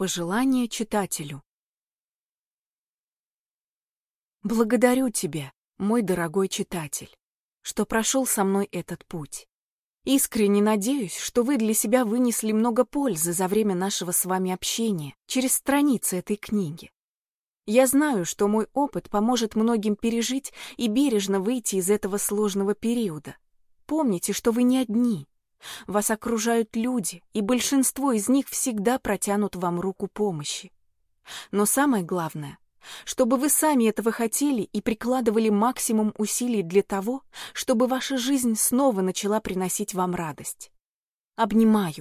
Пожелание читателю. Благодарю тебя, мой дорогой читатель, что прошел со мной этот путь. Искренне надеюсь, что вы для себя вынесли много пользы за время нашего с вами общения через страницы этой книги. Я знаю, что мой опыт поможет многим пережить и бережно выйти из этого сложного периода. Помните, что вы не одни. Вас окружают люди, и большинство из них всегда протянут вам руку помощи. Но самое главное, чтобы вы сами этого хотели и прикладывали максимум усилий для того, чтобы ваша жизнь снова начала приносить вам радость. Обнимаю.